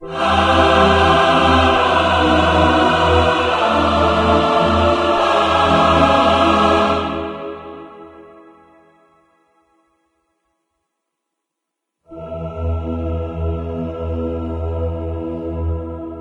Ah!